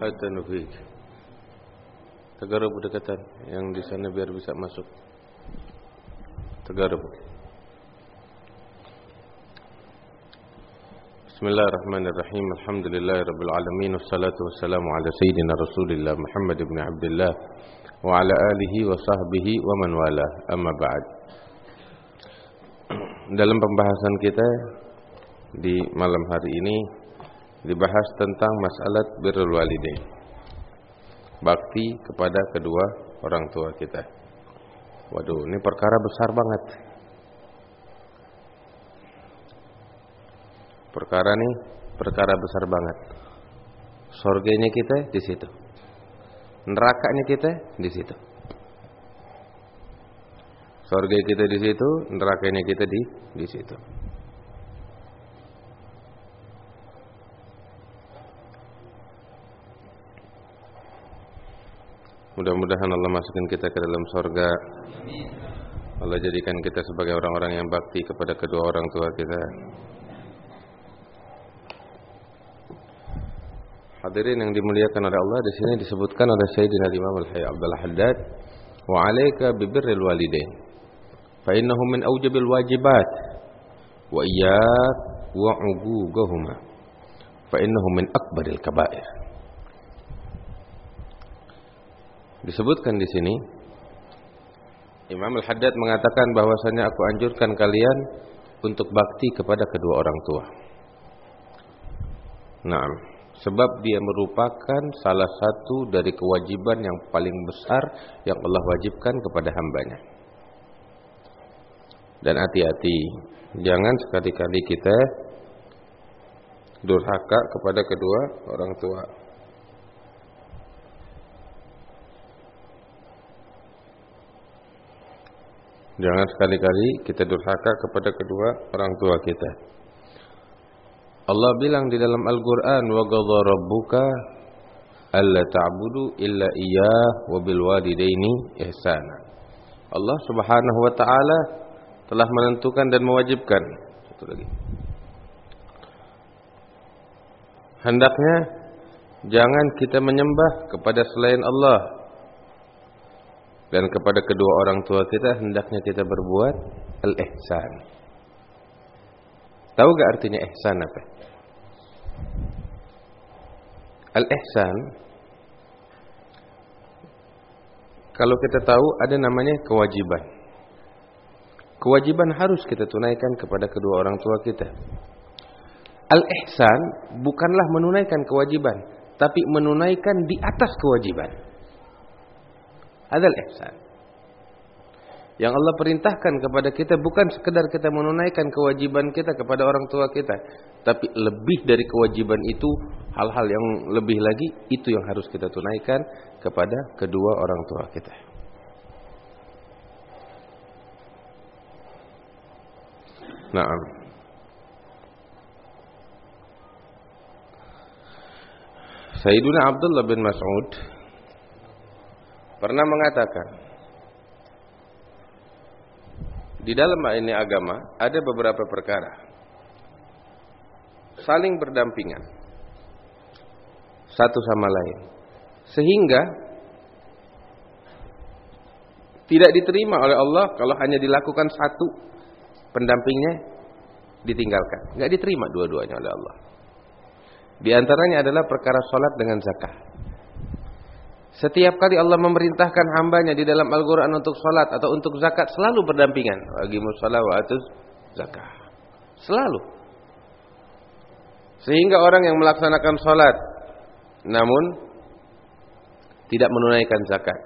Adanu fiik. Tegarub dekatan yang di sana biar bisa masuk. Tegarub. Bismillahirrahmanirrahim. Alhamdulillahirabbil alamin wassalatu wassalamu ala sayyidina Rasulillah Muhammad ibn Abdullah wa ala alihi wa sahbihi wa man wala. Amma ba'd. Dalam pembahasan kita di malam hari ini dibahas tentang masalah birrul walidain. Bakti kepada kedua orang tua kita. Waduh, ini perkara besar banget. Perkara nih, perkara besar banget. Surganya kita di situ. Nerakanya kita di situ. Surga kita di situ, nerakanya kita di di situ. Mudah-mudahan Allah masukkan kita ke dalam surga. Allah jadikan kita sebagai orang-orang yang bakti kepada kedua orang tua kita. Hadirin yang dimuliakan oleh Allah, di sini disebutkan oleh Sayyidina Imam Al-Hayy Abdul Haddad, "Wa 'alaika bi birril walidain." Fa innahu min awjabil wajibat wa iyyak wa 'uquqahuma. Fa innahu min akbaril kaba'ir. Disebutkan di sini Imam Al-Haddad mengatakan bahwasanya aku anjurkan kalian untuk bakti kepada kedua orang tua. Nah, sebab dia merupakan salah satu dari kewajiban yang paling besar yang Allah wajibkan kepada hambanya. Dan hati-hati, jangan sekali-kali kita durhaka kepada kedua orang tua. Jangan sekali-kali kita durhaka kepada kedua orang tua kita. Allah bilang di dalam Al-Qur'an wa ghadha rabbuka alla ta'budu illa iyyah wa. Allah Subhanahu wa taala telah menentukan dan mewajibkan satu lagi. Hendaknya jangan kita menyembah kepada selain Allah dan kepada kedua orang tua kita hendaknya kita berbuat al-ihsan. Tahu gak artinya ihsan apa? Al-ihsan kalau kita tahu ada namanya kewajiban. Kewajiban harus kita tunaikan kepada kedua orang tua kita. Al-ihsan bukanlah menunaikan kewajiban, tapi menunaikan di atas kewajiban. Adal ihsan. Yang Allah perintahkan kepada kita bukan sekedar kita menunaikan kewajiban kita kepada orang tua kita, tapi lebih dari kewajiban itu, hal-hal yang lebih lagi itu yang harus kita tunaikan kepada kedua orang tua kita. Naam. Sayyiduna Abdullah bin Mas'ud pernah mengatakan di dalam ini agama ada beberapa perkara saling berdampingan satu sama lain sehingga tidak diterima oleh Allah kalau hanya dilakukan satu pendampingnya ditinggalkan. Nggak diterima dua-duanya oleh Allah. Di antaranya adalah perkara salat dengan zakat setiap kali Allah memerintahkan hambanya di dalam Al-Quran untuk salat atau untuk zakat selalu berdampingan. Bagi musalah wa atus zakat. Selalu. Sehingga orang yang melaksanakan salat namun tidak menunaikan zakat.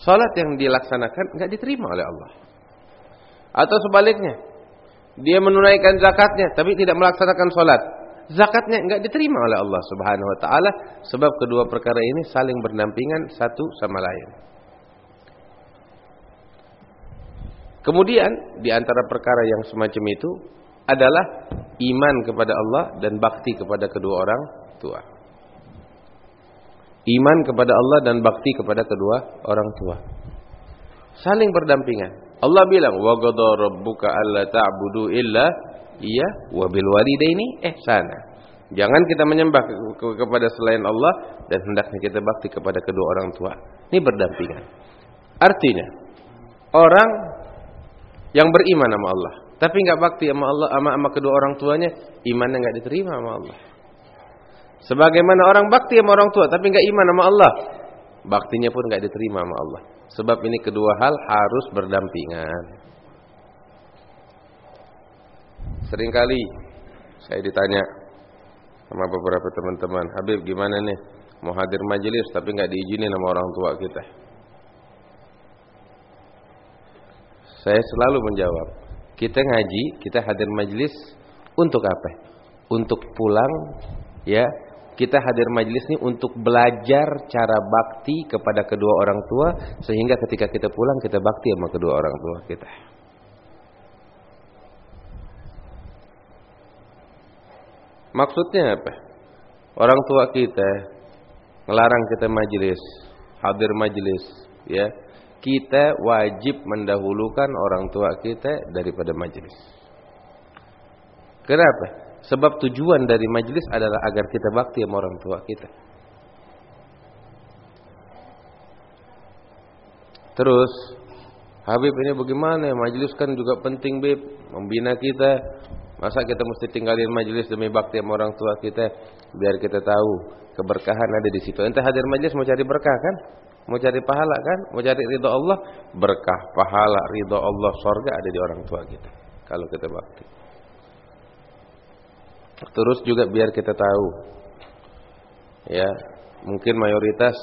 Salat yang dilaksanakan enggak diterima oleh Allah. Atau sebaliknya, dia menunaikan zakatnya tapi tidak melaksanakan salat zakatnya enggak diterima oleh Allah Subhanahu wa taala sebab kedua perkara ini saling berdampingan satu sama lain. Kemudian di antara perkara yang semacam itu adalah iman kepada Allah dan bakti kepada kedua orang tua. Iman kepada Allah dan bakti kepada kedua orang tua. Saling berdampingan. Allah bilang wa ghadara rabbuka alla ta'budu illa iya wa bil walidaini ihsana. Jangan kita menyembah ke ke kepada selain Allah dan hendaknya kita bakti kepada kedua orang tua. Ini berdampingan. Artinya, orang yang beriman sama Allah, tapi nggak bakti sama Allah sama, sama kedua orang tuanya, imannya nggak diterima sama Allah. Sebagaimana orang bakti sama orang tua, tapi nggak iman sama Allah, baktinya pun nggak diterima sama Allah. Sebab ini kedua hal harus berdampingan. Seringkali saya ditanya sama beberapa teman-teman, Habib gimana nih mau hadir majelis tapi nggak diizinin sama orang tua kita. Saya selalu menjawab, kita ngaji, kita hadir majelis untuk apa? Untuk pulang, ya. Kita hadir majelis ini untuk belajar cara bakti kepada kedua orang tua sehingga ketika kita pulang kita bakti sama kedua orang tua kita. Maksudnya apa? Orang tua kita melarang kita majelis, hadir majelis, ya. Kita wajib mendahulukan orang tua kita daripada majelis. Kenapa? Sebab tujuan dari majelis adalah agar kita bakti sama orang tua kita. Terus, Habib ini bagaimana? Majelis kan juga penting, Bib. Membina kita, Masa kita mesti tinggalin majelis demi bakti sama orang tua kita biar kita tahu keberkahan ada di situ. Entah hadir majelis mau cari berkah kan? Mau cari pahala kan? Mau cari ridho Allah? Berkah, pahala, ridho Allah, sorga ada di orang tua kita. Kalau kita bakti. Terus juga biar kita tahu. Ya, mungkin mayoritas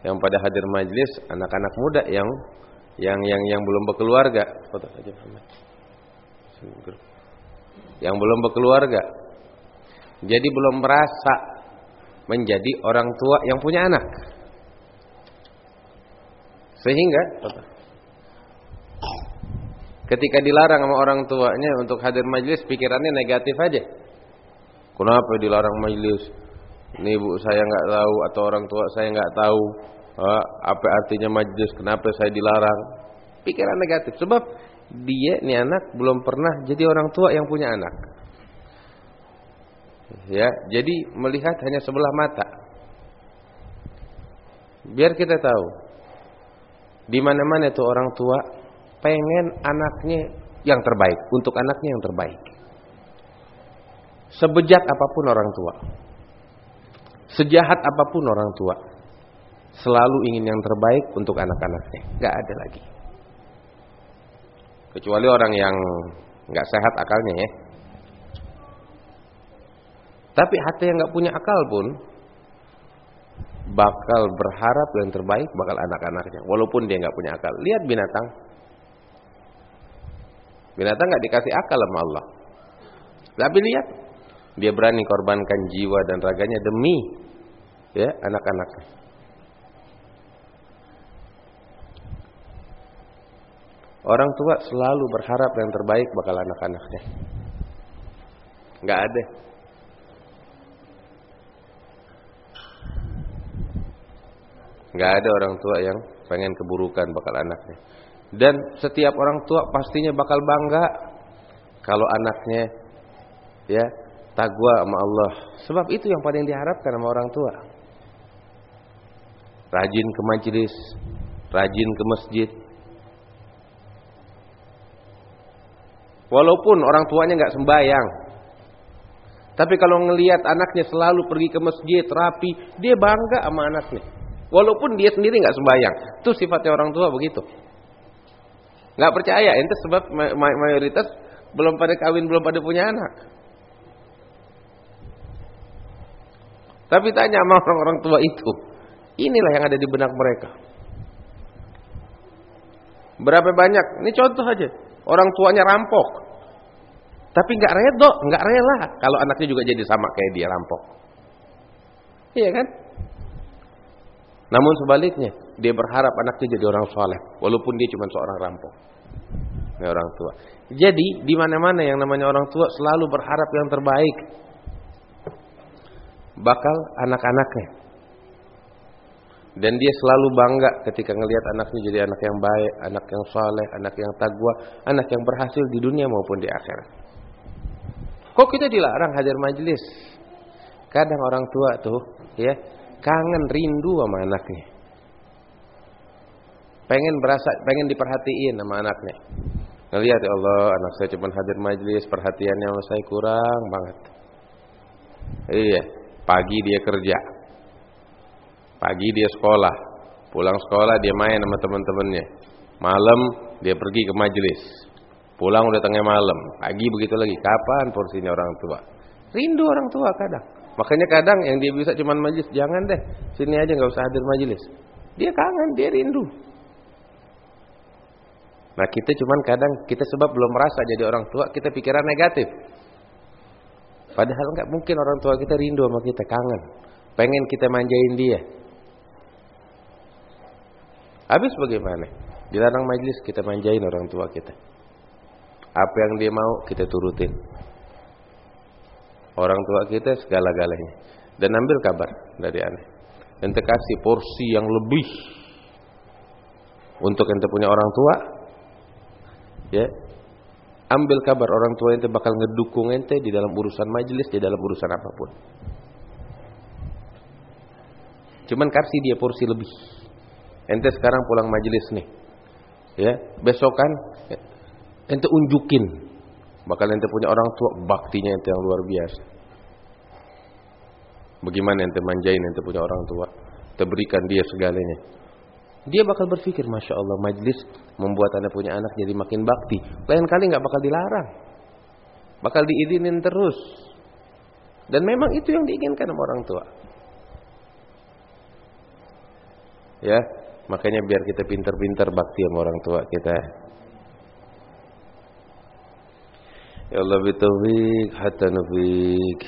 yang pada hadir majelis anak-anak muda yang yang yang yang belum berkeluarga. Foto aja Muhammad yang belum berkeluarga. Jadi belum merasa menjadi orang tua yang punya anak. Sehingga ketika dilarang sama orang tuanya untuk hadir majelis pikirannya negatif aja. Kenapa dilarang majelis? Ini ibu saya nggak tahu atau orang tua saya nggak tahu apa artinya majelis, kenapa saya dilarang? Pikiran negatif sebab dia nih anak belum pernah jadi orang tua yang punya anak. Ya, jadi melihat hanya sebelah mata. Biar kita tahu di mana-mana itu orang tua pengen anaknya yang terbaik, untuk anaknya yang terbaik. Sebejat apa pun orang tua, sejahat apa pun orang tua, selalu ingin yang terbaik untuk anak-anaknya. Gak ada lagi. Kecuali orang yang nggak sehat akalnya ya. Tapi hati yang nggak punya akal pun bakal berharap yang terbaik bakal anak-anaknya, walaupun dia nggak punya akal. Lihat binatang, binatang nggak dikasih akal sama Allah. Tapi lihat, dia berani korbankan jiwa dan raganya demi ya anak-anaknya. Orang tua selalu berharap yang terbaik bakal anak-anaknya. Enggak ada. Enggak ada orang tua yang pengen keburukan bakal anaknya. Dan setiap orang tua pastinya bakal bangga kalau anaknya ya takwa sama Allah. Sebab itu yang paling diharapkan sama orang tua. Rajin ke majelis, rajin ke masjid, Walaupun orang tuanya nggak sembahyang. Tapi kalau ngelihat anaknya selalu pergi ke masjid, rapi, dia bangga sama anaknya. Walaupun dia sendiri nggak sembahyang. Itu sifatnya orang tua begitu. Nggak percaya, ente sebab mayoritas belum pada kawin, belum pada punya anak. Tapi tanya sama orang-orang tua itu. Inilah yang ada di benak mereka. Berapa banyak? Ini contoh aja. Orang tuanya rampok. Tapi nggak redo, nggak rela kalau anaknya juga jadi sama kayak dia rampok. Iya kan? Namun sebaliknya, dia berharap anaknya jadi orang soleh, walaupun dia cuma seorang rampok. Ini orang tua. Jadi di mana-mana yang namanya orang tua selalu berharap yang terbaik. Bakal anak-anaknya. Dan dia selalu bangga ketika ngelihat anaknya jadi anak yang baik, anak yang soleh, anak yang tagwa, anak yang berhasil di dunia maupun di akhirat. Kok kita dilarang hadir majelis? Kadang orang tua tuh ya kangen rindu sama anaknya. Pengen berasa, pengen diperhatiin sama anaknya. Ngelihat ya Allah, anak saya cuma hadir majelis, perhatiannya sama saya kurang banget. Iya, pagi dia kerja. Pagi dia sekolah. Pulang sekolah dia main sama teman-temannya. Malam dia pergi ke majelis. Pulang udah tengah malam. Pagi begitu lagi. Kapan porsinya orang tua? Rindu orang tua kadang. Makanya kadang yang dia bisa cuma majelis, jangan deh. Sini aja nggak usah hadir majelis. Dia kangen, dia rindu. Nah kita cuman kadang kita sebab belum merasa jadi orang tua kita pikiran negatif. Padahal nggak mungkin orang tua kita rindu sama kita kangen, pengen kita manjain dia. Habis bagaimana? Dilarang majelis kita manjain orang tua kita. Apa yang dia mau kita turutin. Orang tua kita segala-galanya. Dan ambil kabar dari aneh. Ente kasih porsi yang lebih untuk ente punya orang tua. Ya. Ambil kabar orang tua ente bakal ngedukung ente di dalam urusan majelis, di dalam urusan apa pun. Cuman kasih dia porsi lebih. Ente sekarang pulang majelis nih. Ya, besokan ente unjukin Bakal ente punya orang tua, baktinya ente yang luar biasa. Bagaimana ente manjain ente punya orang tua, ente berikan dia segalanya. Dia bakal berpikir, masya Allah, majlis membuat anda punya anak jadi makin bakti. Lain kali nggak bakal dilarang, bakal diizinin terus. Dan memang itu yang diinginkan sama orang tua. Ya, makanya biar kita pintar-pintar bakti sama orang tua kita. Ya Allah bitaufiq hatta nufik.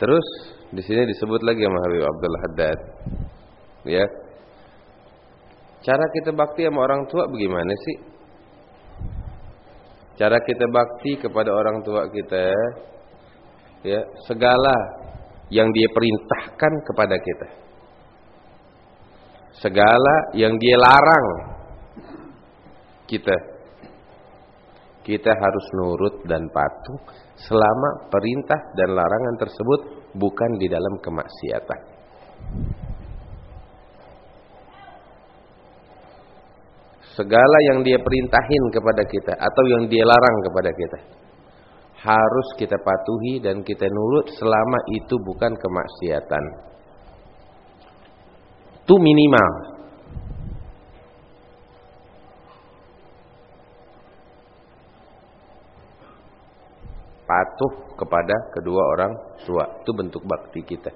Terus di sini disebut lagi sama Habib Abdul Haddad. Ya. Cara kita bakti sama orang tua bagaimana sih? Cara kita bakti kepada orang tua kita ya, segala yang dia perintahkan kepada kita segala yang dia larang kita kita harus nurut dan patuh selama perintah dan larangan tersebut bukan di dalam kemaksiatan. Segala yang dia perintahin kepada kita atau yang dia larang kepada kita harus kita patuhi dan kita nurut selama itu bukan kemaksiatan. Itu minimal. Patuh kepada kedua orang tua. Itu bentuk bakti kita.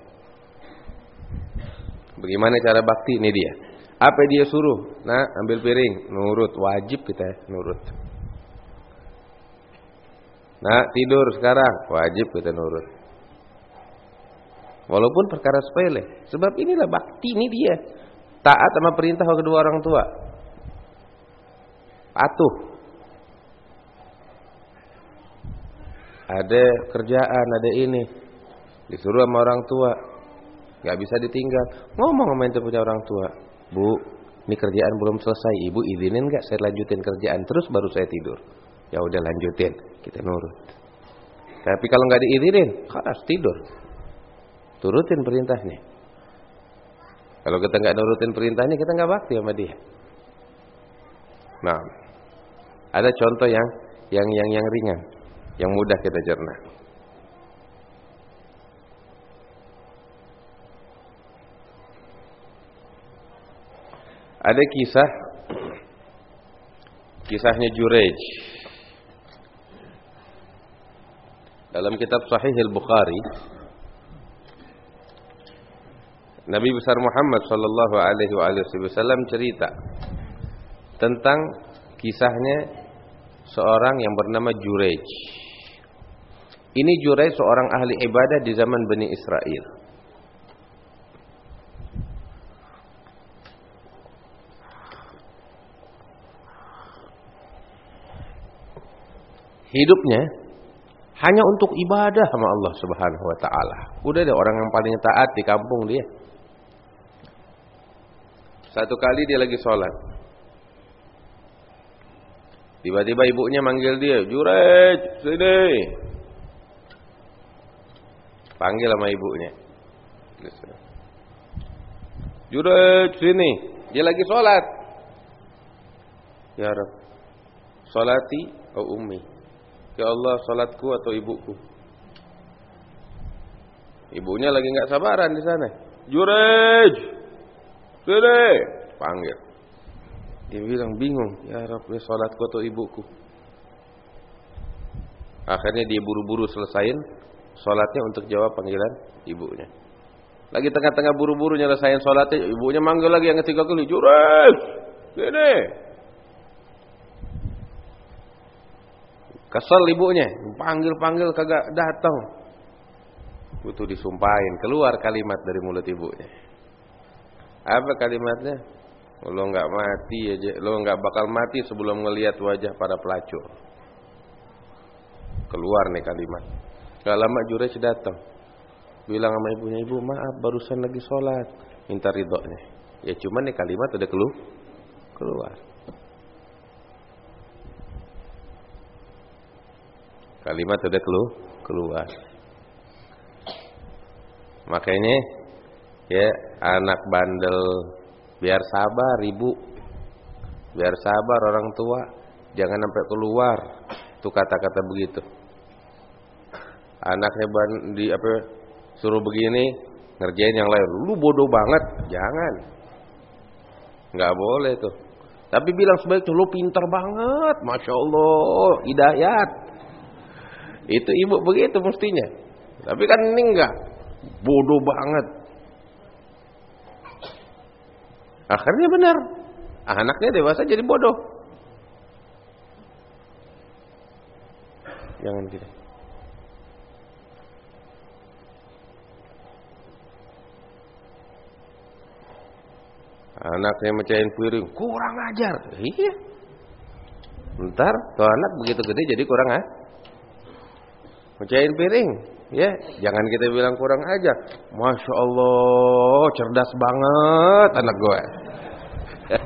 Bagaimana cara bakti? Ini dia. Apa dia suruh? Nah, ambil piring, nurut, wajib kita nurut. Nah, tidur sekarang, wajib kita nurut. Walaupun perkara sepele. Sebab inilah bakti ini dia. Taat sama perintah kedua orang tua. Patuh. Ada kerjaan, ada ini. Disuruh sama orang tua. Gak bisa ditinggal. Ngomong sama yang punya orang tua. Bu, ini kerjaan belum selesai. Ibu izinin gak saya lanjutin kerjaan. Terus baru saya tidur. Ya udah lanjutin. Kita nurut. Tapi kalau nggak diizinin, harus tidur. Turutin perintahnya. Kalau kita nggak nurutin perintahnya, kita nggak bakti sama dia. Nah, ada contoh yang yang yang yang ringan, yang mudah kita cerna. Ada kisah kisahnya Jurej dalam kitab Sahih Al-Bukhari Nabi besar Muhammad sallallahu alaihi wasallam cerita tentang kisahnya seorang yang bernama Jurej. Ini Jurej seorang ahli ibadah di zaman Bani Israel. Hidupnya hanya untuk ibadah sama Allah Subhanahu wa taala. Udah deh orang yang paling taat di kampung dia. Satu kali dia lagi sholat. Tiba-tiba ibunya manggil dia, Jurej, sini. Panggil sama ibunya. Jurej, sini. Dia lagi sholat. Ya Rab, sholati atau ummi. Ya Allah, sholatku atau ibuku. Ibunya lagi nggak sabaran di sana. Jurej, sini. Panggil. Dia bilang bingung, ya Rabb, ya salatku atau ibuku. Akhirnya dia buru-buru selesain salatnya untuk jawab panggilan ibunya. Lagi tengah-tengah buru-buru nyelesain salatnya, ibunya manggil lagi yang ketiga kali, "Jurej, sini." Kesel ibunya, panggil-panggil kagak datang. Butuh disumpahin, keluar kalimat dari mulut ibunya. Apa kalimatnya? Lo nggak mati aja, lo nggak bakal mati sebelum ngelihat wajah para pelacur. Keluar nih kalimat. Gak lama Jurej datang. Bilang sama ibunya, ibu maaf barusan lagi sholat. Minta ridhonya. Ya cuman nih kalimat udah keluar. Keluar. Kalimat udah keluar. Keluar. Makanya ya anak bandel Biar sabar ibu. Biar sabar orang tua. Jangan sampai keluar. Itu kata-kata begitu. Anaknya di apa suruh begini ngerjain yang lain. Lu bodoh banget. Jangan. Nggak boleh tuh. Tapi bilang sebaiknya lu pintar banget. Masya Allah. Hidayat. Itu ibu begitu mestinya. Tapi kan ini enggak. Bodoh banget. Akhirnya benar. Anaknya dewasa jadi bodoh. Jangan gitu. Anaknya mecahin piring, kurang ajar. Iya. Ntar tuh anak begitu gede jadi kurang ah. Mecahin piring, Ya, jangan kita bilang kurang aja. Masya Allah, cerdas banget anak gue.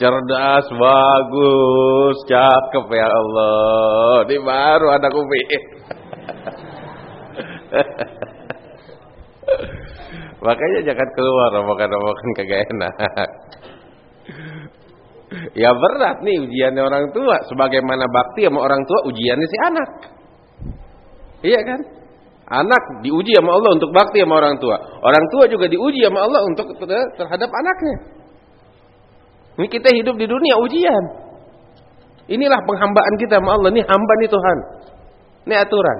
cerdas, bagus, cakep ya Allah. Ini baru anak Umi. Makanya jangan keluar omongan-omongan kagak enak. Ya berat nih ujiannya orang tua. Sebagaimana bakti sama orang tua, ujiannya si anak. Iya kan? Anak diuji sama Allah untuk bakti sama orang tua. Orang tua juga diuji sama Allah untuk terhadap anaknya. Ini kita hidup di dunia ujian. Inilah penghambaan kita sama Allah. Ini hamba nih Tuhan. Ini aturan.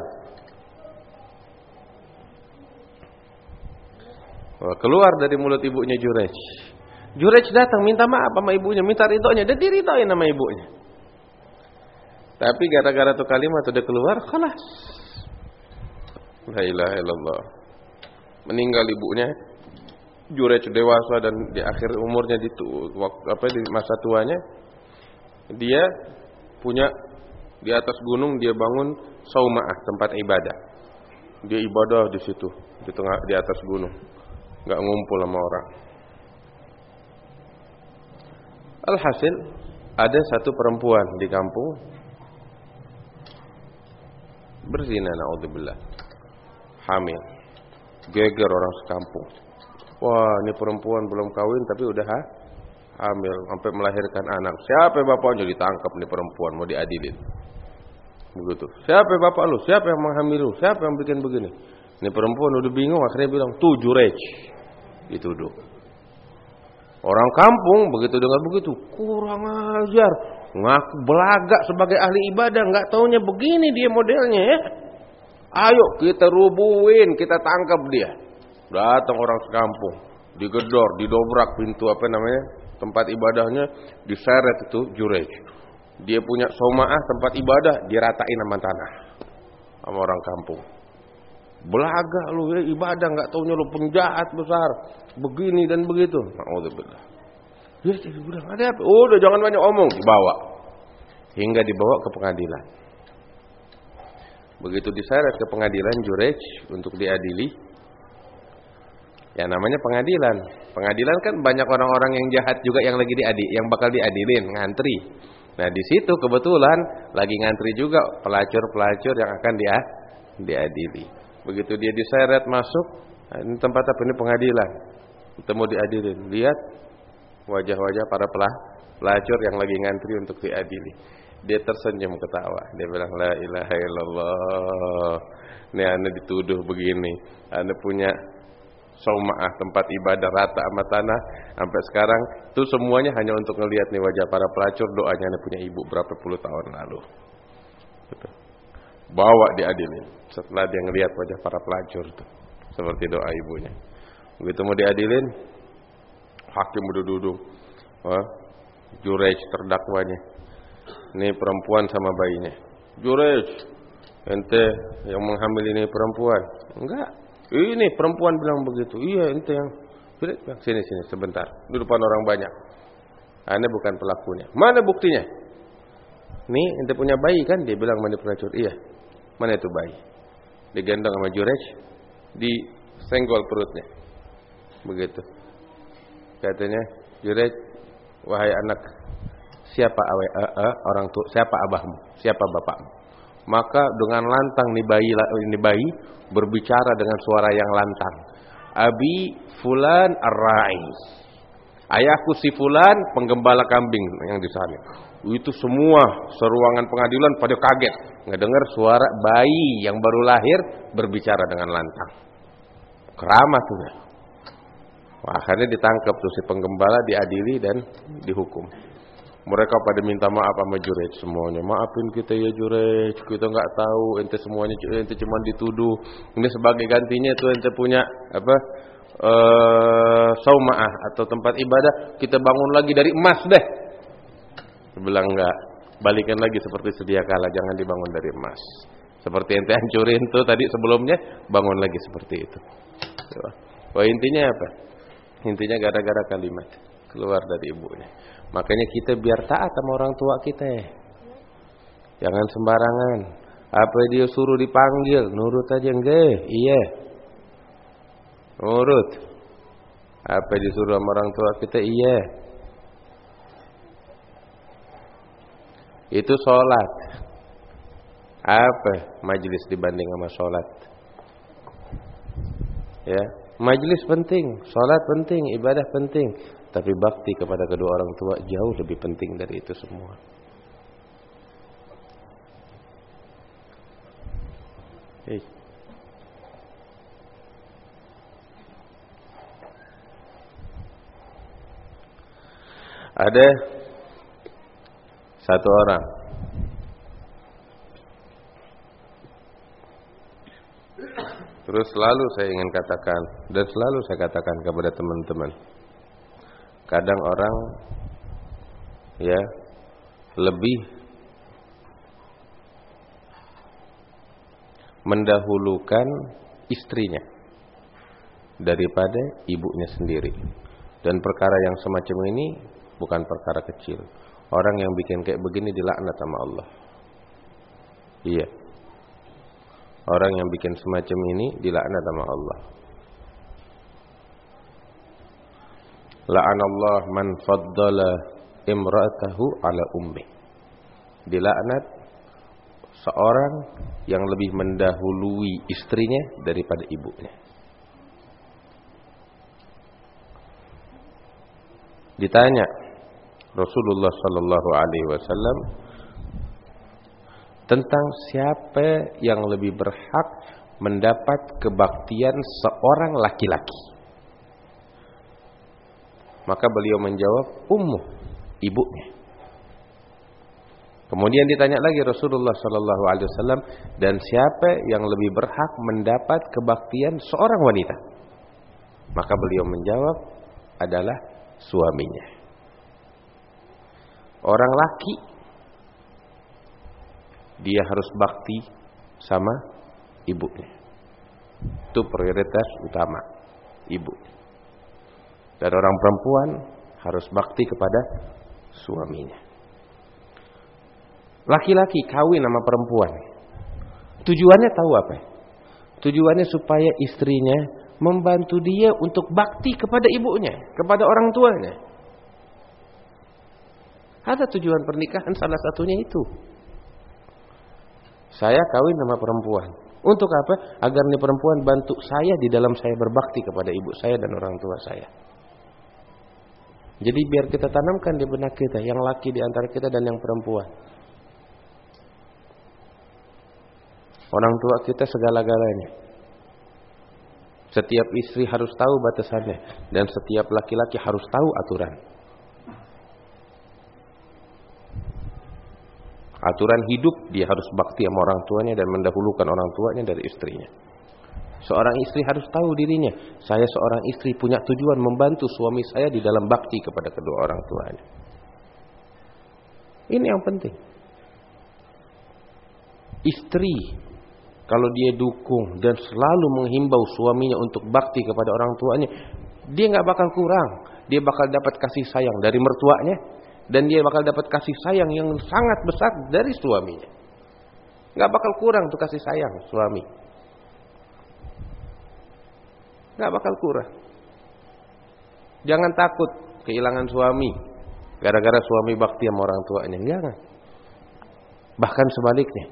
Wah, keluar dari mulut ibunya Jurej. Jurej datang minta maaf sama ibunya, minta ridhonya dan diridhoin sama ibunya. Tapi gara-gara tuh kalimat udah keluar, kelas. La ilaha illallah. Meninggal ibunya Jurej dewasa dan di akhir umurnya di waktu apa di masa tuanya dia punya di atas gunung dia bangun saumaah tempat ibadah. Dia ibadah di situ di tengah di atas gunung. nggak ngumpul sama orang. Alhasil ada satu perempuan di kampung berzina naudzubillah hamil. Geger orang sekampung. Wah, ini perempuan belum kawin tapi udah ha? hamil sampai melahirkan anak. Siapa bapaknya ditangkap nih perempuan mau diadilin. Begitu. Siapa bapak lu? Siapa yang menghamil lu? Siapa yang bikin begini? Ini perempuan udah bingung akhirnya bilang tujuh rej. Dituduh. Orang kampung begitu dengar begitu kurang ajar. Ngaku belagak sebagai ahli ibadah nggak taunya begini dia modelnya ya. Ayo kita rubuhin, kita tangkap dia. Datang orang sekampung, digedor, didobrak pintu apa namanya? Tempat ibadahnya diseret itu jurej. Dia punya somaah tempat ibadah diratain sama tanah. Sama orang kampung. Belaga lu ya ibadah nggak taunya lu penjahat besar. Begini dan begitu. Nauzubillah. Ya, bilang ada apa? Udah jangan banyak omong, dibawa. Hingga dibawa ke pengadilan. Begitu diseret ke pengadilan Jurej untuk diadili, Ya namanya pengadilan. Pengadilan kan banyak orang-orang yang jahat juga yang lagi diadil, yang bakal diadilin, ngantri. Nah, di situ kebetulan lagi ngantri juga pelacur-pelacur yang akan dia diadili. Begitu dia diseret masuk, nah, ini tempat apa ini pengadilan. Ketemu diadilin. Lihat wajah-wajah para pelacur yang lagi ngantri untuk diadili. Dia tersenyum ketawa. Dia bilang la ilaha illallah. Ini anda dituduh begini. Anda punya saumaah tempat ibadah rata sama tanah sampai sekarang itu semuanya hanya untuk ngelihat nih wajah para pelacur doanya anda punya ibu berapa puluh tahun lalu. Bawa diadilin setelah dia ngelihat wajah para pelacur tuh seperti doa ibunya. Begitu mau diadilin hakim duduk-duduk. Wah, jurej terdakwanya. Ini perempuan sama bayinya. Jurej, ente yang menghamil ini perempuan. Enggak, ini perempuan bilang begitu. Iya, ente yang sini sini sebentar. Di depan orang banyak. Anda bukan pelakunya. Mana buktinya? Nih, ente punya bayi kan? Dia bilang mana pelacur. Iya. Mana itu bayi? Digendong sama Jurej, disenggol perutnya. Begitu. Katanya, Jurej, wahai anak, siapa awe, uh, uh, orang tua, siapa abahmu? Siapa bapakmu? Maka dengan lantang nih bayi ini bayi berbicara dengan suara yang lantang. Abi fulan ar-ra'i. Ayahku si fulan penggembala kambing yang di sana. Itu semua seruangan pengadilan pada kaget ngedengar suara bayi yang baru lahir berbicara dengan lantang. Keramat tuh. Wah, akhirnya ditangkap tuh si penggembala diadili dan dihukum. Mereka pada minta maaf sama Jurej semuanya. Maafin kita ya Jurej, kita nggak tahu ente semuanya ente cuma dituduh. Ini sebagai gantinya tuh ente punya apa? Eh saumaah atau tempat ibadah kita bangun lagi dari emas deh. Bilang enggak, balikan lagi seperti sedia kala, jangan dibangun dari emas. Seperti ente hancurin tuh tadi sebelumnya, bangun lagi seperti itu. Wah intinya apa? Intinya gara-gara kalimat keluar dari ibunya. Makanya kita biar taat sama orang tua kita. Jangan sembarangan. Apa dia suruh dipanggil, nurut aja enggak? Iya. Nurut. Apa disuruh sama orang tua kita? Iya. Itu sholat. Apa majelis dibanding sama sholat? Ya, majelis penting, sholat penting, ibadah penting. Tapi bakti kepada kedua orang tua jauh lebih penting dari itu semua. Hey. Ada satu orang Terus selalu saya ingin katakan dan selalu saya katakan kepada teman-teman Kadang orang ya lebih mendahulukan istrinya daripada ibunya sendiri. Dan perkara yang semacam ini bukan perkara kecil. Orang yang bikin kayak begini dilaknat sama Allah. Iya. Orang yang bikin semacam ini dilaknat sama Allah. La'anallah man faddala imra'atahu ala ummi. Dilaknat seorang yang lebih mendahului istrinya daripada ibunya. Ditanya Rasulullah sallallahu alaihi wasallam tentang siapa yang lebih berhak mendapat kebaktian seorang laki-laki. Maka beliau menjawab, ummu, ibunya. Kemudian ditanya lagi Rasulullah sallallahu alaihi wasallam dan siapa yang lebih berhak mendapat kebaktian seorang wanita? Maka beliau menjawab adalah suaminya. Orang laki dia harus bakti sama ibunya. Itu prioritas utama ibu. Dan orang perempuan harus bakti kepada suaminya. Laki-laki kawin sama perempuan. Tujuannya tahu apa? Tujuannya supaya istrinya membantu dia untuk bakti kepada ibunya, kepada orang tuanya. Ada tujuan pernikahan salah satunya itu. Saya kawin sama perempuan. Untuk apa? Agar nih perempuan bantu saya di dalam saya berbakti kepada ibu saya dan orang tua saya. Jadi biar kita tanamkan di benak kita yang laki di antara kita dan yang perempuan. Orang tua kita segala-galanya. Setiap istri harus tahu batasannya dan setiap laki-laki harus tahu aturan. Aturan hidup dia harus bakti sama orang tuanya dan mendahulukan orang tuanya dari istrinya. Seorang istri harus tahu dirinya. Saya seorang istri punya tujuan membantu suami saya di dalam bakti kepada kedua orang tuanya. Ini yang penting. Istri kalau dia dukung dan selalu menghimbau suaminya untuk bakti kepada orang tuanya, dia nggak bakal kurang. Dia bakal dapat kasih sayang dari mertuanya dan dia bakal dapat kasih sayang yang sangat besar dari suaminya. Nggak bakal kurang tuh kasih sayang suami. Nggak bakal kurang. Jangan takut kehilangan suami gara-gara suami bakti sama orang tuanya. Jangan. Bahkan sebaliknya,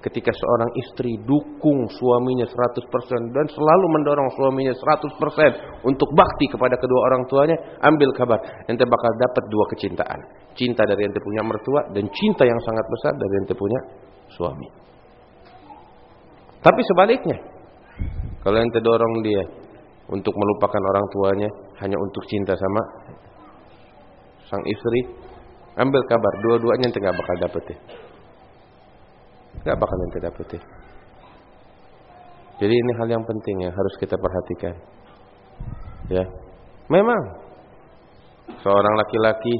ketika seorang istri dukung suaminya 100% dan selalu mendorong suaminya 100% untuk bakti kepada kedua orang tuanya, ambil kabar, ente bakal dapat dua kecintaan. Cinta dari ente punya mertua dan cinta yang sangat besar dari ente punya suami. Tapi sebaliknya, kalau ente dorong dia untuk melupakan orang tuanya hanya untuk cinta sama sang istri, ambil kabar dua-duanya ente nggak bakal dapetin. Gak bakal ente dapetin. Jadi ini hal yang penting yang harus kita perhatikan. Ya. Memang seorang laki-laki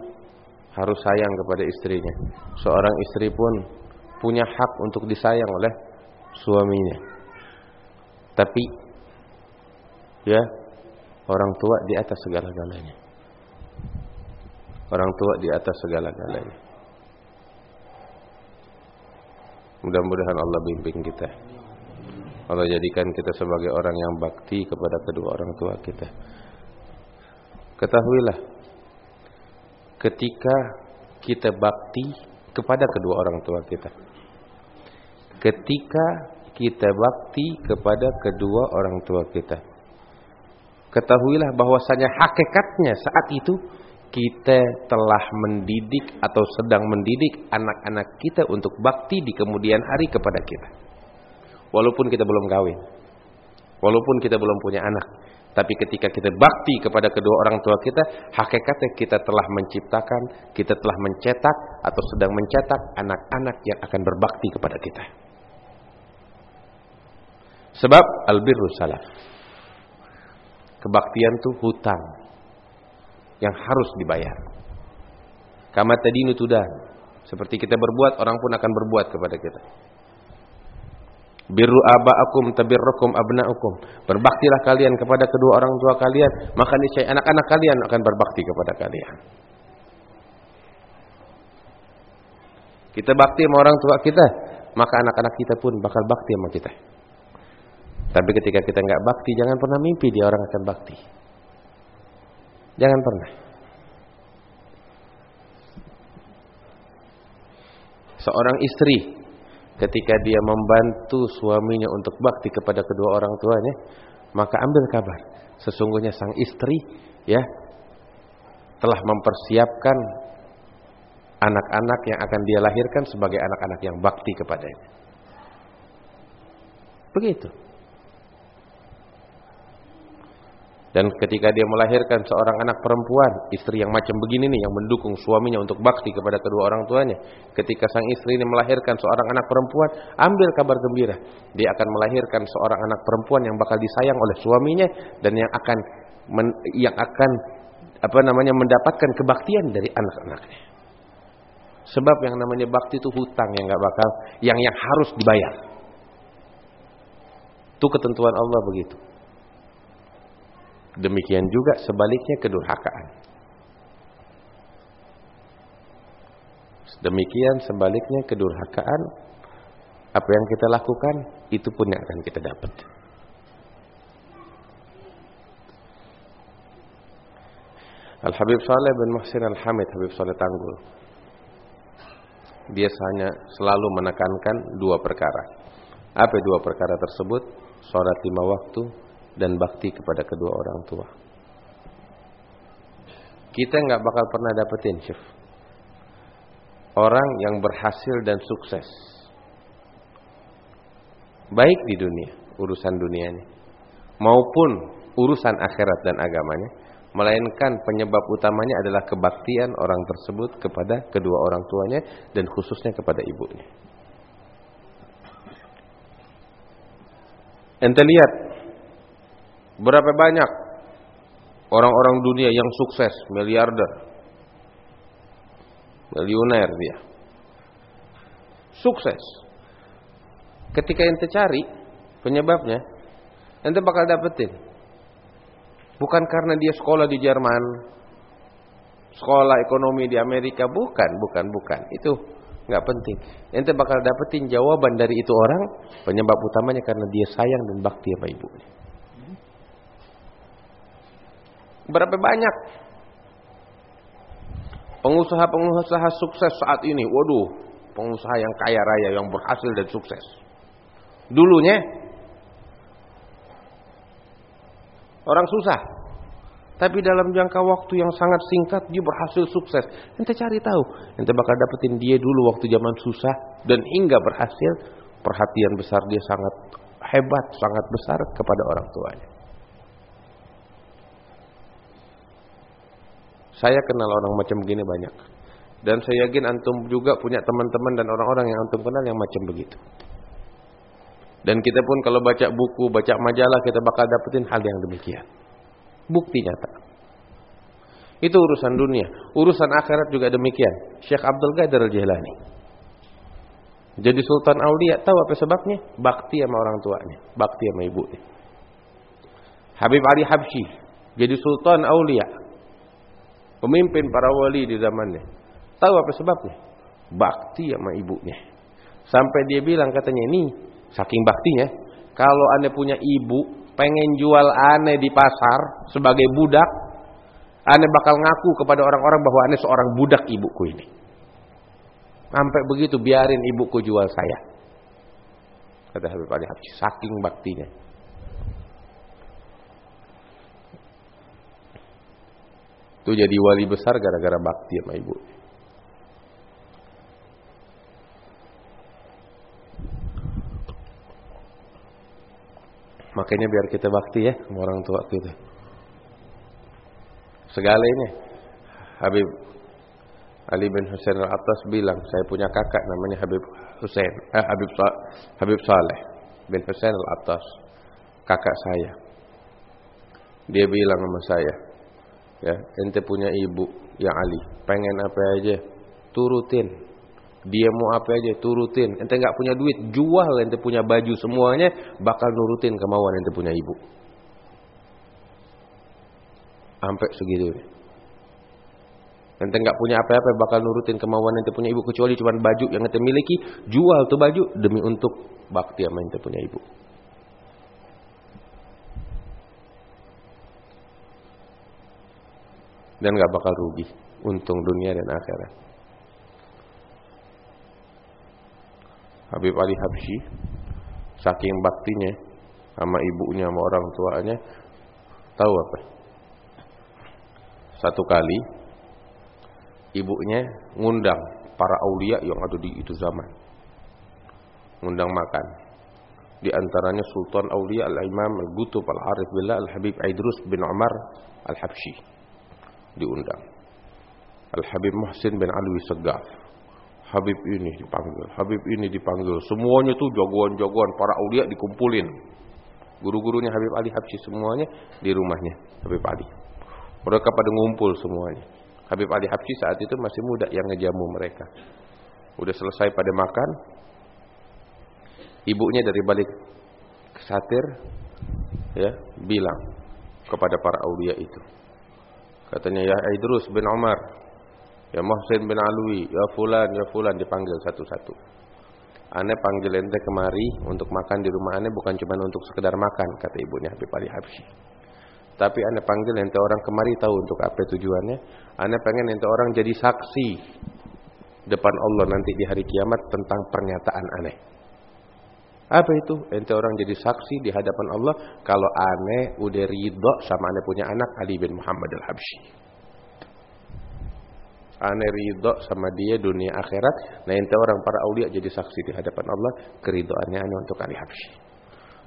harus sayang kepada istrinya. Seorang istri pun punya hak untuk disayang oleh suaminya. Tapi ya, orang tua di atas segala-galanya. Orang tua di atas segala-galanya. Mudah-mudahan Allah bimbing kita. Allah jadikan kita sebagai orang yang bakti kepada kedua orang tua kita. Ketahuilah, ketika kita bakti kepada kedua orang tua kita, ketika kita bakti kepada kedua orang tua kita, ketahuilah bahwasanya hakikatnya saat itu kita telah mendidik atau sedang mendidik anak-anak kita untuk bakti di kemudian hari kepada kita. Walaupun kita belum kawin. Walaupun kita belum punya anak. Tapi ketika kita bakti kepada kedua orang tua kita, hakikatnya kita telah menciptakan, kita telah mencetak atau sedang mencetak anak-anak yang akan berbakti kepada kita. Sebab albirru salaf. Kebaktian itu hutang yang harus dibayar. Kama tadi nutudan. Seperti kita berbuat, orang pun akan berbuat kepada kita. Birru aba'akum tabirrukum abna'ukum. Berbaktilah kalian kepada kedua orang tua kalian, maka niscaya anak-anak kalian akan berbakti kepada kalian. Kita bakti sama orang tua kita, maka anak-anak kita pun bakal bakti sama kita. Tapi ketika kita nggak bakti, jangan pernah mimpi dia orang akan bakti. Jangan pernah. Seorang istri ketika dia membantu suaminya untuk bakti kepada kedua orang tuanya, maka ambil kabar, sesungguhnya sang istri ya telah mempersiapkan anak-anak yang akan dia lahirkan sebagai anak-anak yang bakti kepadanya. Begitu. Dan ketika dia melahirkan seorang anak perempuan, istri yang macam begini nih yang mendukung suaminya untuk bakti kepada kedua orang tuanya. Ketika sang istri ini melahirkan seorang anak perempuan, ambil kabar gembira. Dia akan melahirkan seorang anak perempuan yang bakal disayang oleh suaminya dan yang akan men, yang akan apa namanya mendapatkan kebaktian dari anak-anaknya. Sebab yang namanya bakti itu hutang yang nggak bakal yang yang harus dibayar. Itu ketentuan Allah begitu. Demikian juga sebaliknya kedurhakaan. Demikian sebaliknya kedurhakaan apa yang kita lakukan itu pun yang akan kita dapat. Al Habib Saleh bin Muhsin Al Hamid Habib Saleh Tanggul dia hanya selalu menekankan dua perkara. Apa dua perkara tersebut? Sholat lima waktu dan bakti kepada kedua orang tua. Kita nggak bakal pernah dapetin, Chef. Orang yang berhasil dan sukses. Baik di dunia, urusan dunianya. Maupun urusan akhirat dan agamanya melainkan penyebab utamanya adalah kebaktian orang tersebut kepada kedua orang tuanya dan khususnya kepada ibunya. Ente lihat berapa banyak orang-orang dunia yang sukses, miliarder, miliuner dia. Sukses. Ketika ente cari penyebabnya, ente bakal dapetin Bukan karena dia sekolah di Jerman, sekolah ekonomi di Amerika, bukan, bukan, bukan. Itu nggak penting. Ente bakal dapetin jawaban dari itu orang, penyebab utamanya karena dia sayang dan bakti sama ibunya. Berapa banyak pengusaha-pengusaha sukses saat ini? Waduh, pengusaha yang kaya raya, yang berhasil dan sukses. Dulunya Orang susah. Tapi dalam jangka waktu yang sangat singkat dia berhasil sukses. Ente cari tahu. Ente bakal dapetin dia dulu waktu zaman susah. Dan hingga berhasil. Perhatian besar dia sangat hebat, sangat besar kepada orang tuanya. Saya kenal orang macam begini banyak. Dan saya yakin antum juga punya teman-teman dan orang-orang yang antum kenal yang macam begitu. Dan kita pun kalau baca buku, baca majalah kita bakal dapetin hal yang demikian. Bukti nyata. Itu urusan dunia. Urusan akhirat juga demikian. Syekh Abdul Qadir Al-Jilani. Jadi Sultan Aulia tahu apa sebabnya? Bakti sama orang tuanya. Bakti sama ibunya. Habib Ali Habsyi. Jadi Sultan Aulia. Pemimpin para wali di zamannya. Tahu apa sebabnya? Bakti sama ibunya. Sampai dia bilang katanya ini Saking baktinya, kalau anda punya ibu pengen jual aneh di pasar sebagai budak, aneh bakal ngaku kepada orang-orang bahwa aneh seorang budak ibuku ini. Sampai begitu biarin ibuku jual saya. Kata Habib Ali Habsyi, saking baktinya. Itu jadi wali besar gara-gara bakti sama ibu. Makanya biar kita bakti ya sama orang tua kita. Segala ini Habib Ali bin Husain al-Attas bilang, saya punya kakak namanya Habib Husain, eh, Habib Habib Saleh bin Husain al-Attas, kakak saya. Dia bilang sama saya, ya, ente punya ibu yang Ali, pengen apa aja, turutin. Dia mau apa aja turutin. Ente nggak punya duit, jual ente punya baju semuanya bakal nurutin kemauan ente punya ibu. Sampai segitu. Ente nggak punya apa-apa bakal nurutin kemauan ente punya ibu kecuali cuma baju yang ente miliki, jual tuh baju demi untuk bakti sama ente punya ibu. Dan nggak bakal rugi untung dunia dan akhirat. Habib Ali Habsyi saking baktinya sama ibunya sama orang tuanya tahu apa? Satu kali ibunya ngundang para aulia yang ada di itu zaman. Ngundang makan. Di antaranya Sultan Aulia Al-Imam Al-Gutub Al-Arif Billah Al-Habib Aidrus bin Umar Al-Habsyi diundang. Al-Habib Muhsin bin Alwi Segaf Habib ini dipanggil, Habib ini dipanggil. Semuanya tuh jagoan-jagoan para aulia dikumpulin. Guru-gurunya Habib Ali Habsyi semuanya di rumahnya Habib Ali. Mereka pada ngumpul semuanya. Habib Ali Habsyi saat itu masih muda yang ngejamu mereka. Udah selesai pada makan. Ibunya dari balik satir ya bilang kepada para aulia itu. Katanya ya Idrus bin Umar, Ya Muhsin bin Alwi, ya fulan, ya fulan dipanggil satu-satu. Ane panggil ente kemari untuk makan di rumah ane bukan cuma untuk sekedar makan, kata ibunya Habib Ali Habsyi. Tapi anda panggil ente orang kemari tahu untuk apa tujuannya. Anda pengen ente orang jadi saksi depan Allah nanti di hari kiamat tentang pernyataan aneh. Apa itu? Ente orang jadi saksi di hadapan Allah kalau aneh udah ridho sama aneh punya anak Ali bin Muhammad al-Habsyi. Aneh ridho sama dia dunia akhirat. Nah ente orang para aulia jadi saksi di hadapan Allah keridoannya aneh untuk Ali Habsyi.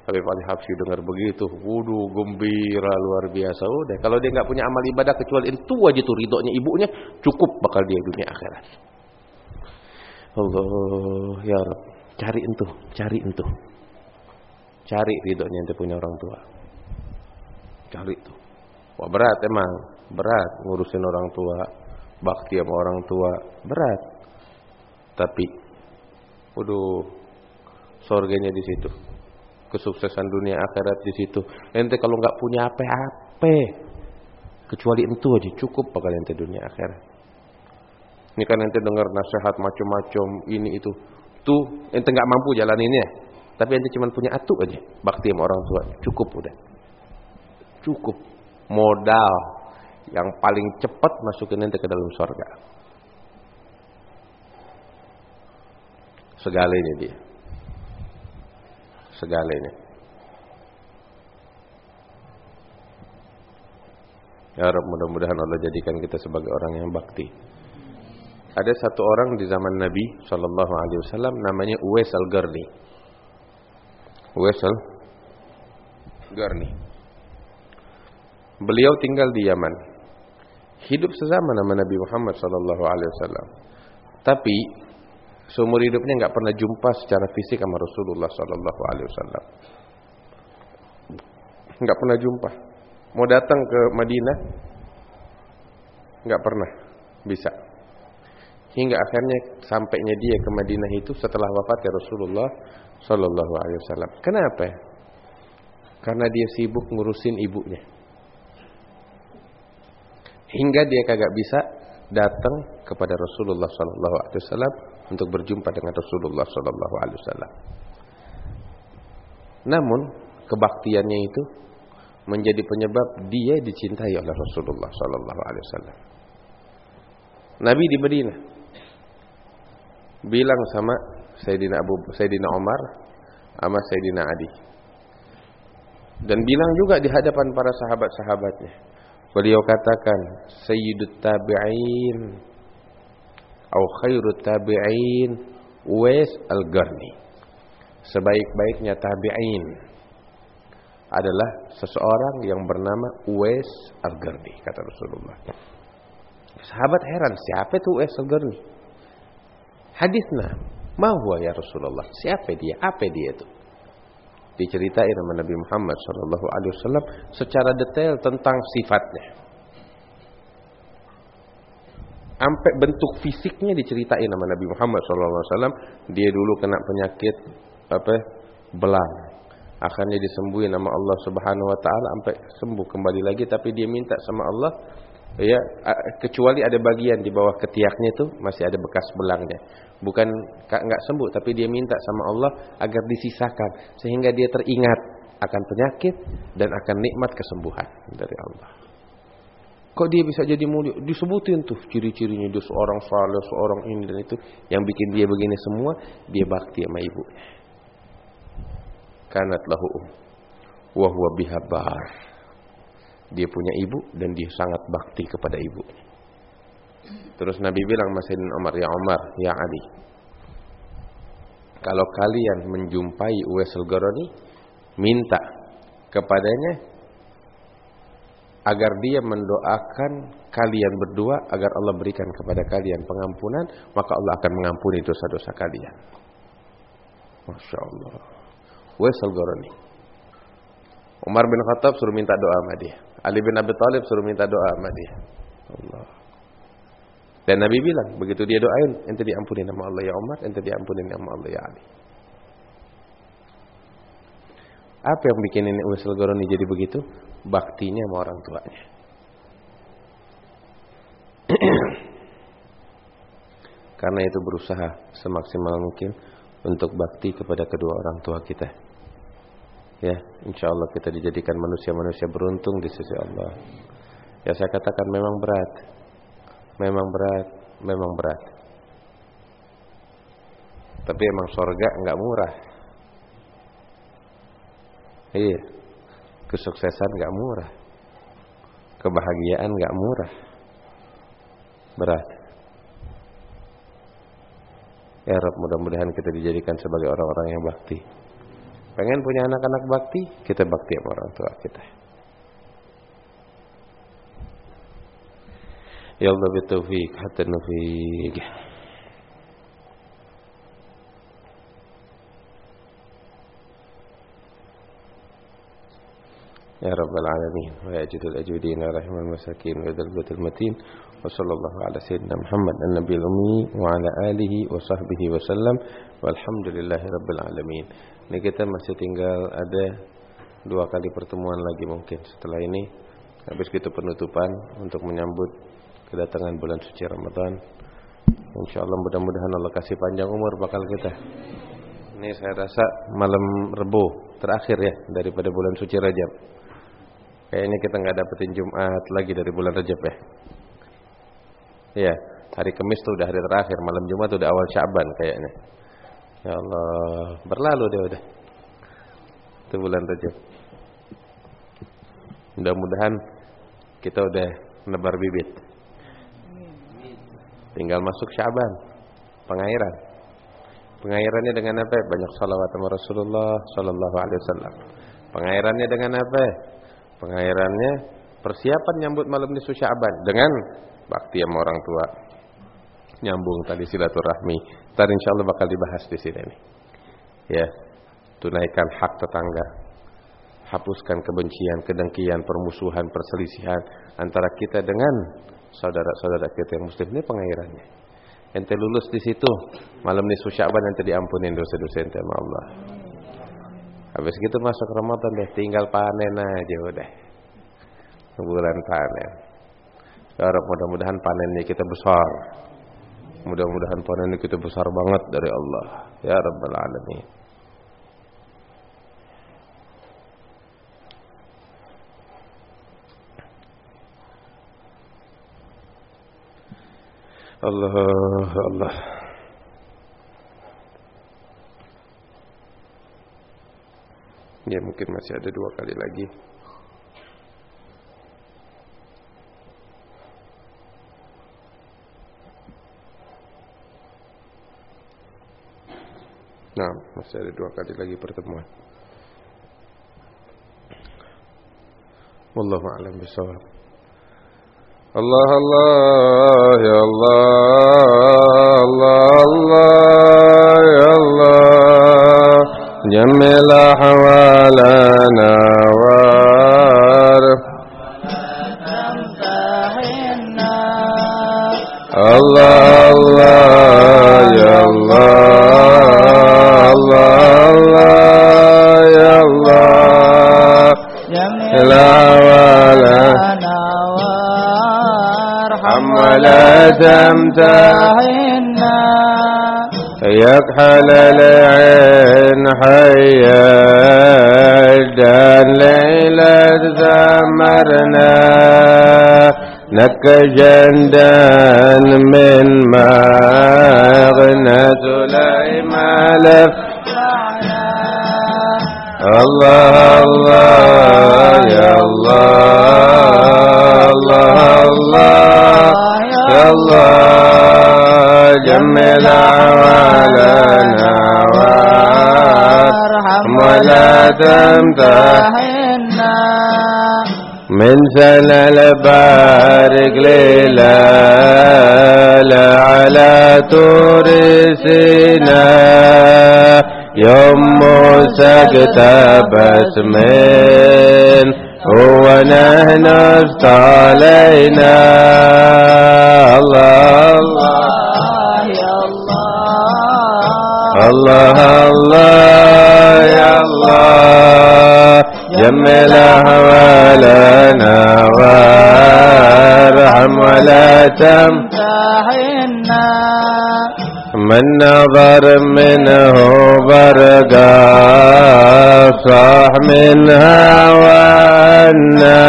Tapi Ali Habsyi dengar begitu, wudu gembira luar biasa. Udah kalau dia nggak punya amal ibadah kecuali itu aja tuh ridhonya ibunya cukup bakal dia dunia akhirat. Allah ya cari itu, cari itu. Cari ridhonya ente punya orang tua. Cari itu. Wah berat emang, berat ngurusin orang tua, bakti sama orang tua, berat. Tapi waduh sorganya di situ. Kesuksesan dunia akhirat di situ. Ente kalau nggak punya apa-apa kecuali itu aja cukup bakal ente dunia akhirat. Ini kan ente dengar nasihat macam-macam ini itu. Tuh ente nggak mampu jalaninnya. Tapi ente cuma punya atu aja. Bakti sama orang tua. Cukup udah. Cukup. Modal yang paling cepat masukin ente ke dalam surga. Segalanya dia. Segalanya. Ya mudah-mudahan Allah jadikan kita sebagai orang yang bakti. Ada satu orang di zaman Nabi Shallallahu Alaihi Wasallam namanya Uwais al Garni. Uwais al Garni. Beliau tinggal di Yaman. Hidup sesama nama Nabi Muhammad Shallallahu Alaihi Wasallam. Tapi seumur hidupnya nggak pernah jumpa secara fisik sama Rasulullah Shallallahu Alaihi Wasallam. Nggak pernah jumpa. Mau datang ke Madinah, nggak pernah bisa hingga akhirnya sampainya dia ke Madinah itu setelah wafatnya Rasulullah Shallallahu Alaihi Wasallam. Kenapa? Karena dia sibuk ngurusin ibunya. Hingga dia kagak bisa datang kepada Rasulullah Shallallahu Alaihi Wasallam untuk berjumpa dengan Rasulullah Shallallahu Alaihi Wasallam. Namun kebaktiannya itu menjadi penyebab dia dicintai oleh Rasulullah Shallallahu Alaihi Wasallam. Nabi di Madinah bilang sama Sayyidina Abu Sayyidina Umar sama Sayyidina Ali. Dan bilang juga di hadapan para sahabat-sahabatnya. Beliau katakan Sayyidut Tabi'in atau Khairut Tabi'in Uwais Al-Garni. Sebaik-baiknya tabi'in adalah seseorang yang bernama Uwais Al-Garni kata Rasulullah. Sahabat heran, siapa itu Uwais Al-Garni? Hadisnya, ma huwa ya Rasulullah? Siapa dia? Apa dia itu? Diceritain sama Nabi Muhammad sallallahu alaihi wasallam secara detail tentang sifatnya. Sampai bentuk fisiknya diceritain sama Nabi Muhammad sallallahu alaihi wasallam, dia dulu kena penyakit apa? belang. Akhirnya disembuhin sama Allah Subhanahu wa taala sampai sembuh kembali lagi tapi dia minta sama Allah ya kecuali ada bagian di bawah ketiaknya itu masih ada bekas belangnya bukan nggak sembuh tapi dia minta sama Allah agar disisakan sehingga dia teringat akan penyakit dan akan nikmat kesembuhan dari Allah. Kok dia bisa jadi mulia? Disebutin tuh ciri-cirinya dia seorang saleh seorang ini dan itu. Yang bikin dia begini semua dia bakti sama ibunya. Kanat lahu wa huwa biha bar. Dia punya ibu dan dia sangat bakti kepada ibu. Terus Nabi bilang Masjid Umar, ya Umar, ya Ali. Kalau kalian menjumpai Uwais al-Qarani, minta kepadanya agar dia mendoakan kalian berdua agar Allah berikan kepada kalian pengampunan, maka Allah akan mengampuni dosa-dosa kalian. Masya Allah. Uwais al-Qarani. Umar bin Khattab suruh minta doa sama dia. Ali bin Abi Thalib suruh minta doa sama dia. Allah. Dan Nabi bilang, begitu dia doain, ente diampuni nama Allah ya Umar, ente diampuni nama Allah ya Ali. Apa yang bikin ini Uwaisul Qarani jadi begitu? Baktinya sama orang tuanya. Karena itu berusaha semaksimal mungkin untuk bakti kepada kedua orang tua kita. Ya, insya Allah kita dijadikan manusia-manusia beruntung di sisi Allah. Ya saya katakan memang berat, memang berat, memang berat. Tapi emang sorga nggak murah. Iya, kesuksesan nggak murah, kebahagiaan nggak murah, berat. Ya Rob, mudah-mudahan kita dijadikan sebagai orang-orang yang bakti. Pengen punya anak-anak bakti, kita bakti sama orang tua kita. Ya Allah bitaufiq hatta nufiq. يا رب العالمين ويجد الأجودين رحم المساكين ويذل البيت المتين وصلى الله على سيدنا محمد النبي الأمي وعلى آله وصحبه وسلم والحمد لله رب العالمين Ini kita masih tinggal ada dua kali pertemuan lagi mungkin setelah ini habis gitu penutupan untuk menyambut kedatangan bulan suci Ramadan. Insya Allah mudah-mudahan Allah kasih panjang umur bakal kita. Ini saya rasa malam Rebo terakhir ya daripada bulan suci Rajab. Kayaknya kita nggak dapetin Jumat lagi dari bulan Rajab ya. Iya, hari Kamis tuh udah hari terakhir, malam Jumat udah awal Syaban kayaknya. Ya Allah, berlalu dia udah. Itu bulan Rajab. Mudah-mudahan kita udah nebar bibit. Tinggal masuk Syaban, pengairan. Pengairannya dengan apa? Banyak salawat sama Rasulullah sallallahu alaihi wasallam. Pengairannya dengan apa? Pengairannya persiapan nyambut malam nisfu Syaban dengan bakti sama orang tua. Nyambung tadi silaturahmi. Ntar insyaallah bakal dibahas di sini nih. Ya. Tunaikan hak tetangga. Hapuskan kebencian, kedengkian, permusuhan, perselisihan antara kita dengan saudara-saudara kita yang muslim ini pengairannya. Ente lulus di situ, malam nisfu Sya'ban nanti diampunin dosa-dosa ente sama Allah. Habis gitu masuk Ramadan deh, tinggal panen aja udah. Bulan panen. Ya mudah-mudahan panennya kita besar. Mudah-mudahan panennya kita besar banget dari Allah. Ya Rabbal Alamin. Allah Allah. Ya mungkin masih ada dua kali lagi. Nah masih ada dua kali lagi pertemuan. Wallahu a'lam Allah Allah ya Allah Allah Allah ya Allah ولا تمتحنا يكحل العين حيا ليلة زمرنا. نك جندان من مغنى سليمان. الله جمل أعمالنا وارحم ولا تمتحنا من سنة البارك ليلة على تورسنا يوم موسى اقتبس من هو نحن علينا. الله الله. الله الله يا الله. جمل أحوالنا وارحم ولا تمتحنا من نظر منه برقا وافصح منها وعنا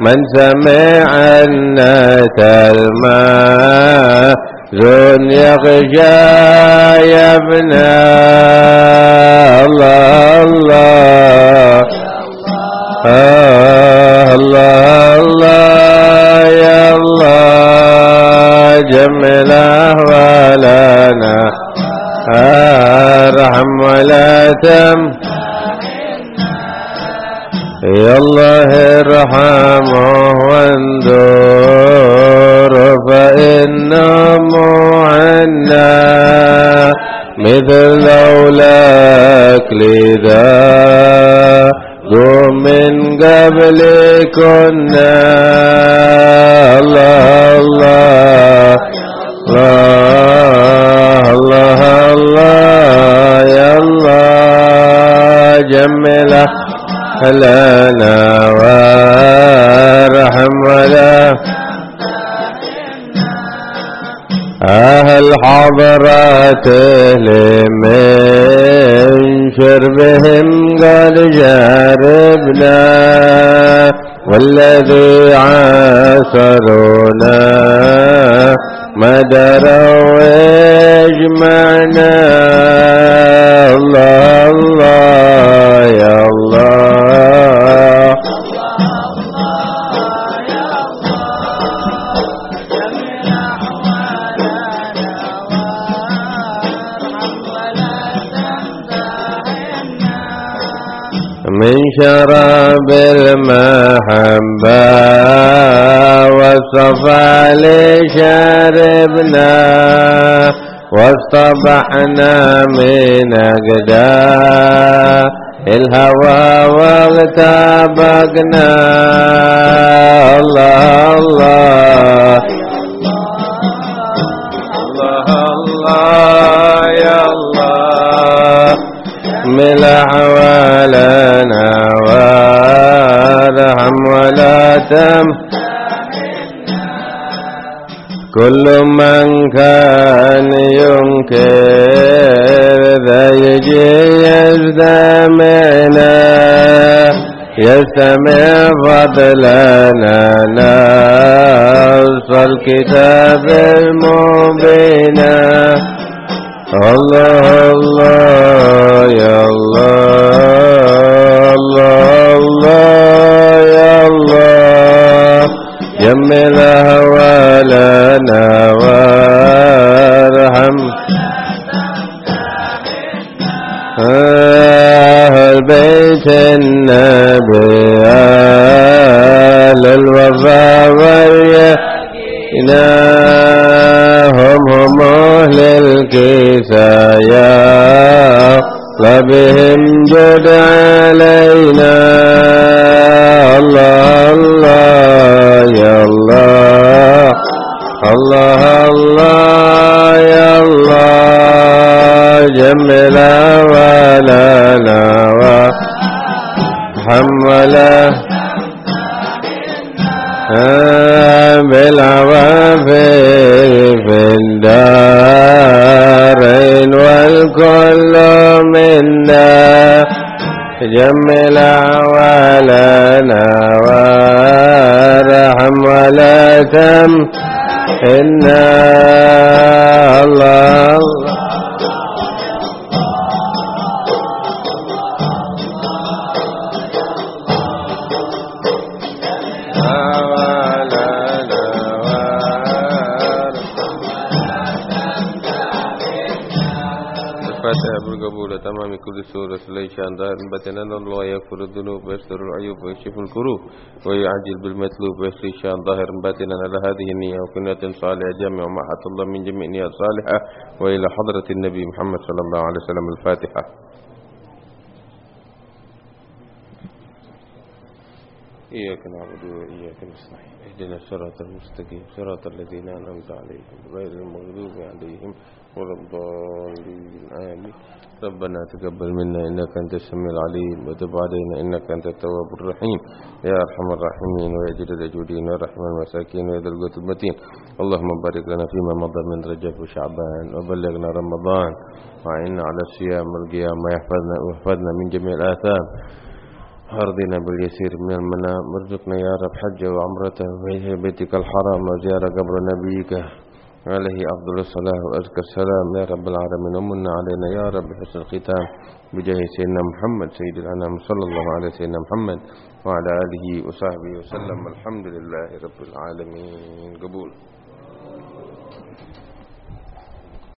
من سمع الناس الماء زن يغشى يا ابن الله الله آه الله الله يا الله جمل أهوالنا ارحم ولا تم الله ارحمه وانظر فإنهم عنا مثل لولاك لذا. قم من قبل كنا. الله الله الله حلالا وارحم ولا أهل حضرات لمن شربهم قال جاربنا والذي عاصرونا دروا إجمعنا واصطبحنا من أقدار الهوى واغتابقنا الله الله الله الله يا الله. ملح ولنا وارحم ولا تم. كل من كان ينكر ذا يجي يستمعنا يستمع فضلنا نص الكتاب المبين. الله الله يا الله الله الله يا الله. جمل أهوالنا وارحم. أهل بيت النبي أهل الوفا واليقين هم أهل الكسايا وبهم جد علينا. الله الله يا الله. الله الله يا الله جمل ولنا وحمله بالعوافر في الدارين والكل منا جمل ولنا وارحم ولا تم إلا الله كل سورة ليشان ظاهر بتنا الله يغفر الذنوب ويستر العيوب ويكشف الكروب ويعجل بالمطلوب ويسري شان ظاهر على هذه النية وكنية صالحة جامع ومعة الله من جميع نيات صالحة وإلى حضرة النبي محمد صلى الله عليه وسلم الفاتحة. إياك نعبد وإياك نستعين. اهدنا الصراط المستقيم. صراط الذين أنعمت عليهم غير المغضوب عليهم ولا الضالين. آمين. ربنا تقبل منا إنك أنت السميع العليم وتب علينا إنك أنت التواب الرحيم. يا أرحم الراحمين ويا جد الأجودين ورحم المساكين ويا ذا القوة المتين. اللهم بارك لنا فيما مضى من رجب وشعبان وبلغنا رمضان. وعنا على الصيام والقيام ويحفظنا واحفظنا من جميع الآثام. أرضنا باليسير من المنام. ارزقنا يا رب حج وعمرته في بيتك الحرام وزيارة قبر نبيك. عليه أفضل الصلاة وأزكى السلام. يا رب العالمين ومن علينا يا رب حسن الختام بجاه سيدنا محمد سيد الأنام صلى الله على سيدنا محمد وعلى آله وصحبه وسلم. الحمد لله رب العالمين. قبول.